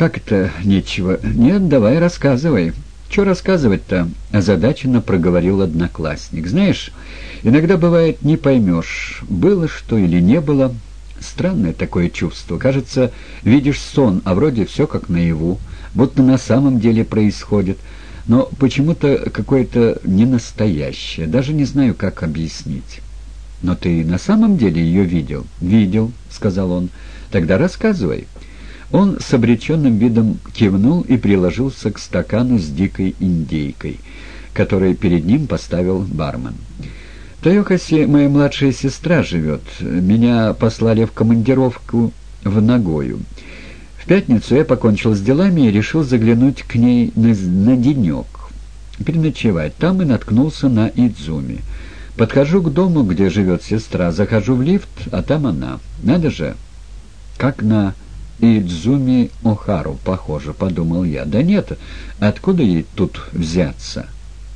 «Как это нечего? Нет, давай рассказывай». «Че рассказывать-то?» — озадаченно проговорил одноклассник. «Знаешь, иногда бывает не поймешь, было что или не было. Странное такое чувство. Кажется, видишь сон, а вроде все как наяву, будто на самом деле происходит. Но почему-то какое-то ненастоящее. Даже не знаю, как объяснить». «Но ты на самом деле ее видел?» «Видел», — сказал он. «Тогда рассказывай». Он с обреченным видом кивнул и приложился к стакану с дикой индейкой, который перед ним поставил бармен. «В Тойокасе моя младшая сестра живет. Меня послали в командировку в Нагою. В пятницу я покончил с делами и решил заглянуть к ней на, на денек, переночевать. Там и наткнулся на Идзуми. Подхожу к дому, где живет сестра, захожу в лифт, а там она. Надо же, как на Идзуми Охару похоже, подумал я. Да нет, откуда ей тут взяться?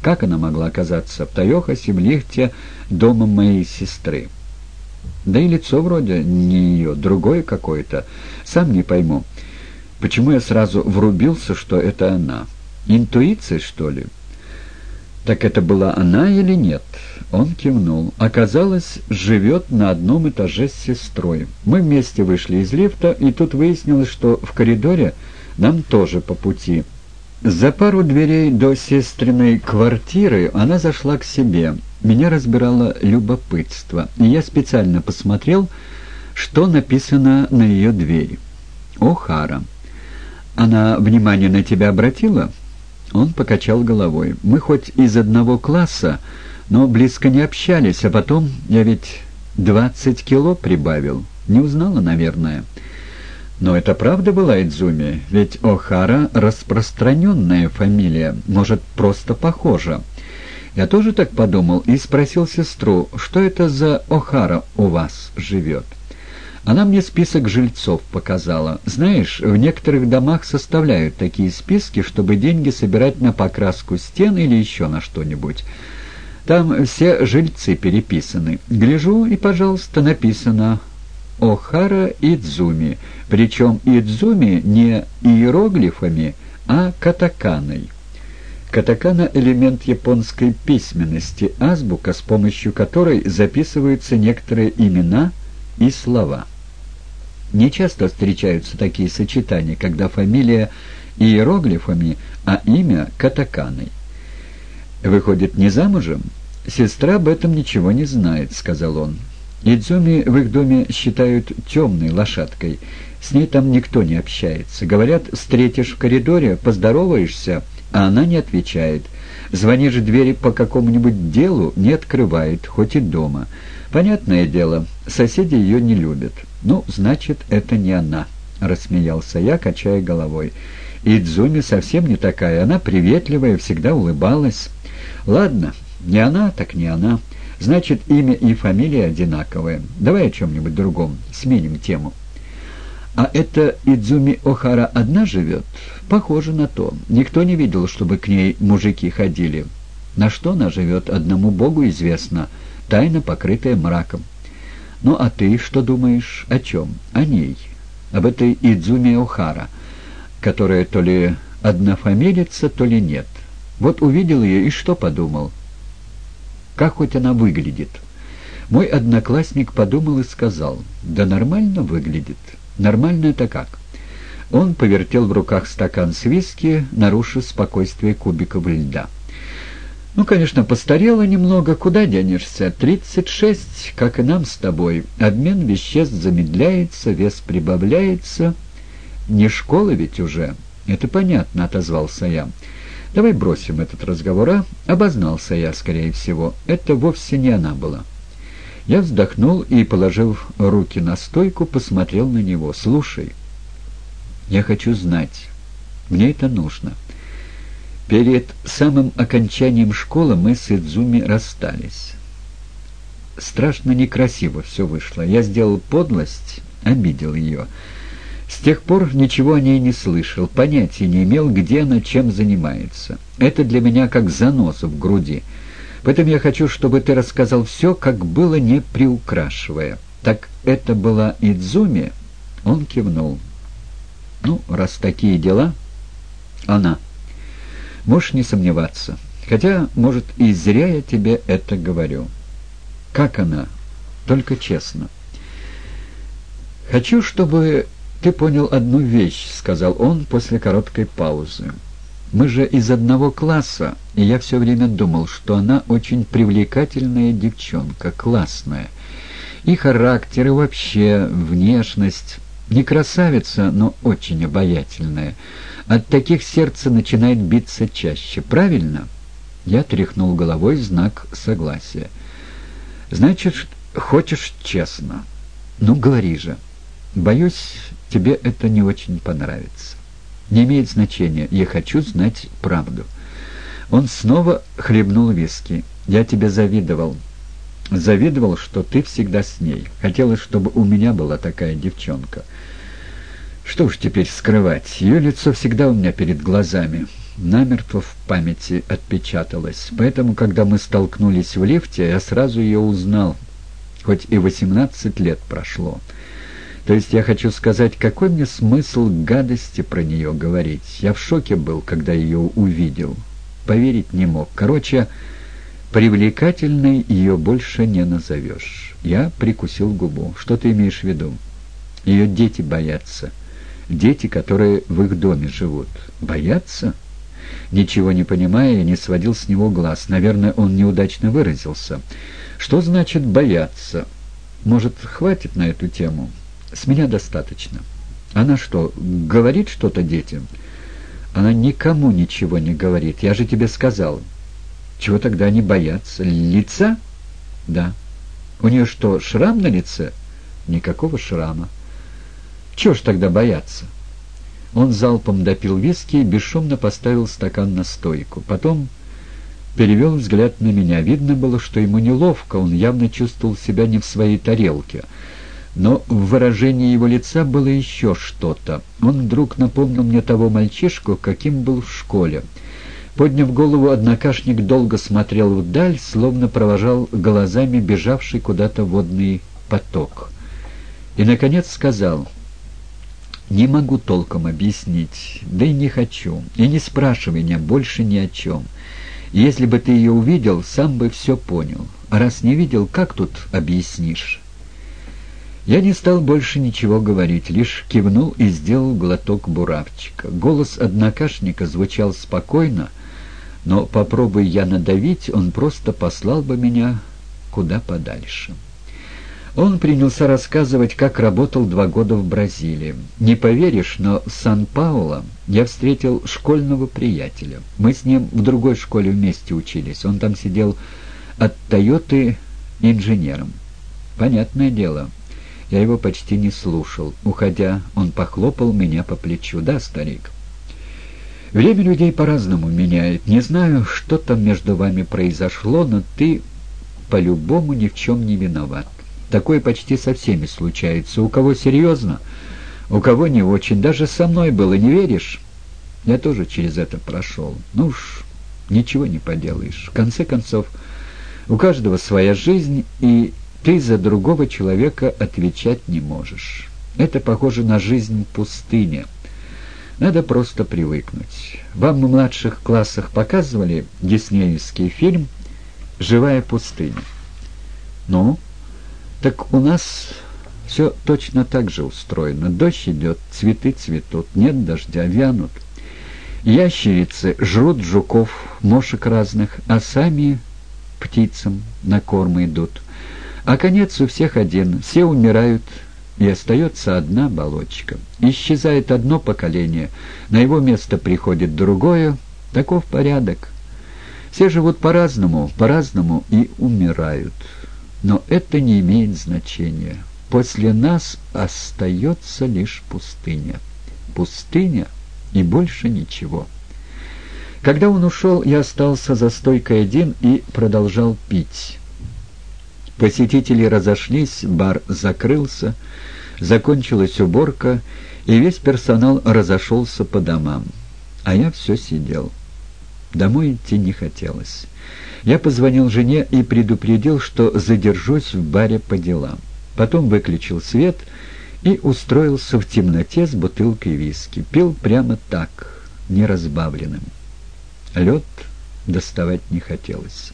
Как она могла оказаться в Тойохасе в лифте дома моей сестры? Да и лицо вроде не ее, другое какое-то. Сам не пойму, почему я сразу врубился, что это она. Интуиция, что ли? Так это была она или нет? Он кивнул. Оказалось, живет на одном этаже с сестрой. Мы вместе вышли из лифта, и тут выяснилось, что в коридоре нам тоже по пути. За пару дверей до сестриной квартиры она зашла к себе. Меня разбирало любопытство, и я специально посмотрел, что написано на ее двери. «О'Хара». «Она внимание на тебя обратила?» Он покачал головой. «Мы хоть из одного класса, но близко не общались, а потом я ведь двадцать кило прибавил. Не узнала, наверное. Но это правда была Идзуми? Ведь Охара — распространенная фамилия, может, просто похожа. Я тоже так подумал и спросил сестру, что это за Охара у вас живет. Она мне список жильцов показала. Знаешь, в некоторых домах составляют такие списки, чтобы деньги собирать на покраску стен или еще на что-нибудь. Там все жильцы переписаны. Гляжу, и, пожалуйста, написано «Охара Идзуми», причем Идзуми не иероглифами, а катаканой. Катакана — элемент японской письменности, азбука, с помощью которой записываются некоторые имена и слова. Не часто встречаются такие сочетания, когда фамилия иероглифами, а имя — катаканой. «Выходит, не замужем?» «Сестра об этом ничего не знает», — сказал он. Идзуми в их доме считают темной лошадкой. С ней там никто не общается. Говорят, встретишь в коридоре, поздороваешься, а она не отвечает. Звонишь в двери по какому-нибудь делу, не открывает, хоть и дома. Понятное дело, соседи ее не любят. Ну, значит, это не она, — рассмеялся я, качая головой. Идзуми совсем не такая, она приветливая, всегда улыбалась. Ладно, не она, так не она. Значит, имя и фамилия одинаковые. Давай о чем-нибудь другом, сменим тему. А это Идзуми Охара одна живет? Похоже на то. Никто не видел, чтобы к ней мужики ходили. На что она живет, одному богу известно, тайна, покрытая мраком. Ну а ты что думаешь? О чем? О ней. Об этой Идзуми Охара, которая то ли однофамилица, то ли нет. Вот увидел ее и что подумал? Как хоть она выглядит? Мой одноклассник подумал и сказал, да нормально выглядит. Нормально это как? Он повертел в руках стакан с виски, нарушив спокойствие кубиков льда. «Ну, конечно, постарела немного. Куда денешься? Тридцать шесть, как и нам с тобой. Обмен веществ замедляется, вес прибавляется. Не школа ведь уже». «Это понятно», — отозвался я. «Давай бросим этот разговор, а?» Обознался я, скорее всего. Это вовсе не она была. Я вздохнул и, положив руки на стойку, посмотрел на него. «Слушай, я хочу знать. Мне это нужно». Перед самым окончанием школы мы с Идзуми расстались. Страшно некрасиво все вышло. Я сделал подлость, обидел ее. С тех пор ничего о ней не слышал, понятия не имел, где она чем занимается. Это для меня как занос в груди. Поэтому я хочу, чтобы ты рассказал все, как было, не приукрашивая. Так это была Идзуми? Он кивнул. Ну, раз такие дела, она. Можешь не сомневаться. Хотя, может, и зря я тебе это говорю. Как она? Только честно. «Хочу, чтобы ты понял одну вещь», — сказал он после короткой паузы. «Мы же из одного класса, и я все время думал, что она очень привлекательная девчонка, классная. И характер, и вообще внешность. Не красавица, но очень обаятельная. От таких сердце начинает биться чаще. Правильно?» Я тряхнул головой в знак согласия. «Значит, хочешь честно? Ну, говори же. Боюсь, тебе это не очень понравится. Не имеет значения. Я хочу знать правду». Он снова хлебнул виски. «Я тебе завидовал. Завидовал, что ты всегда с ней. Хотелось, чтобы у меня была такая девчонка». Что уж теперь скрывать, ее лицо всегда у меня перед глазами, намертво в памяти отпечаталось. Поэтому, когда мы столкнулись в лифте, я сразу ее узнал, хоть и восемнадцать лет прошло. То есть я хочу сказать, какой мне смысл гадости про нее говорить? Я в шоке был, когда ее увидел. Поверить не мог. Короче, привлекательной ее больше не назовешь. Я прикусил губу. Что ты имеешь в виду? Ее дети боятся дети, которые в их доме живут. Боятся? Ничего не понимая, я не сводил с него глаз. Наверное, он неудачно выразился. Что значит «бояться»? Может, хватит на эту тему? С меня достаточно. Она что, говорит что-то детям? Она никому ничего не говорит. Я же тебе сказал. Чего тогда они боятся? Лица? Да. У нее что, шрам на лице? Никакого шрама. Чего ж тогда бояться? Он залпом допил виски и бесшумно поставил стакан на стойку. Потом перевел взгляд на меня. Видно было, что ему неловко, он явно чувствовал себя не в своей тарелке. Но в выражении его лица было еще что-то. Он вдруг напомнил мне того мальчишку, каким был в школе. Подняв голову, однокашник долго смотрел вдаль, словно провожал глазами бежавший куда-то водный поток. И, наконец, сказал — не могу толком объяснить, да и не хочу. И не спрашивай меня больше ни о чем. Если бы ты ее увидел, сам бы все понял. А раз не видел, как тут объяснишь?» Я не стал больше ничего говорить, лишь кивнул и сделал глоток буравчика. Голос однокашника звучал спокойно, но попробуй я надавить, он просто послал бы меня куда подальше. Он принялся рассказывать, как работал два года в Бразилии. Не поверишь, но в Сан-Пауло я встретил школьного приятеля. Мы с ним в другой школе вместе учились. Он там сидел от «Тойоты» инженером. Понятное дело, я его почти не слушал. Уходя, он похлопал меня по плечу. «Да, старик?» «Время людей по-разному меняет. Не знаю, что там между вами произошло, но ты по-любому ни в чем не виноват. Такое почти со всеми случается. У кого серьезно, у кого не очень. Даже со мной было, не веришь? Я тоже через это прошел. Ну уж, ничего не поделаешь. В конце концов, у каждого своя жизнь, и ты за другого человека отвечать не можешь. Это похоже на жизнь в. Надо просто привыкнуть. Вам в младших классах показывали диснеевский фильм «Живая пустыня». Ну, так у нас все точно так же устроено. Дождь идет, цветы цветут, нет дождя, вянут. Ящерицы жрут жуков, мошек разных, а сами птицам на корм идут. А конец у всех один, все умирают, и остается одна оболочка. Исчезает одно поколение, на его место приходит другое, таков порядок. Все живут по-разному, по-разному и умирают. Но это не имеет значения. После нас остается лишь пустыня. Пустыня и больше ничего. Когда он ушел, я остался за стойкой один и продолжал пить. Посетители разошлись, бар закрылся, закончилась уборка, и весь персонал разошелся по домам. А я все сидел. Домой идти не хотелось. Я позвонил жене и предупредил, что задержусь в баре по делам. Потом выключил свет и устроился в темноте с бутылкой виски. Пил прямо так, неразбавленным. Лед доставать не хотелось.